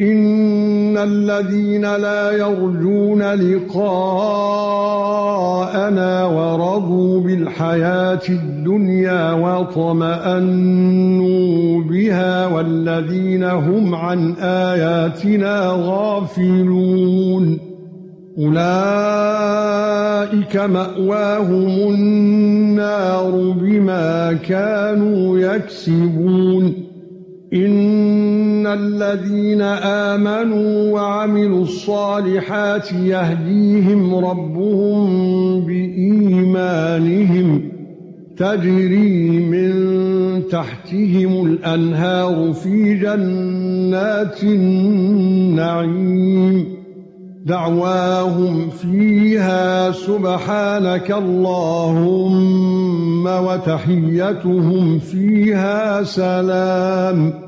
ان الذين لا يرجون لقاءنا ورضوا بالحياة الدنيا وطمأنوا بها والذين هم عن اياتنا غافلون اولئك مأواهم النار بما كانوا يكسبون ان الذين آمنوا وعملوا الصالحات يهديهم ربهم بإيمانهم تجري من تحتهم الأنهار في جنات النعيم دعواهم فيها سبحانك اللهم وتحيتهم فيها سلام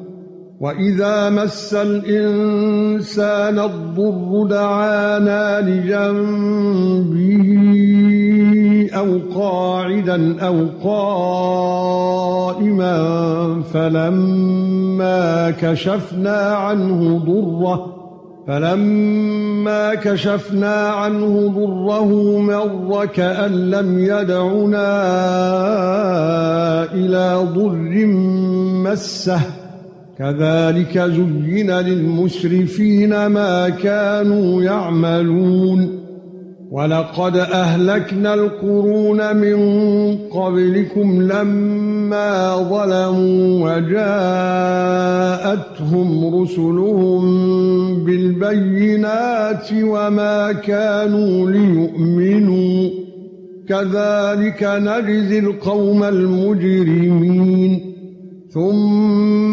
واذا مس الانسان الضر دعانا لجنبه أو قاعدا أو قائما فلما كشفنا عنه ضره فَلَمَّا كَشَفْنَا عَنْهُ ضُرَّهُ مَرَّ كَأَن لَّمْ يَدْعُنَا إِلَى ضُرٍّ مَّسَّهُ كَذَلِكَ زُيِّنَ لِلْمُسْرِفِينَ مَا كَانُوا يَعْمَلُونَ. وَلَقَدْ أَهْلَكْنَا الْقُرُونَ مِنْ قَبْلِكُمْ لَمَّا ظَلَمُوا وَجَاءَتْهُمْ رُسُلُهُم بِالْبَيِّنَاتِ وَمَا كَانُوا لِيُؤْمِنُوا. كَذَلِكَ نَجْزِي الْقَوْمَ الْمُجْرِمِينَ.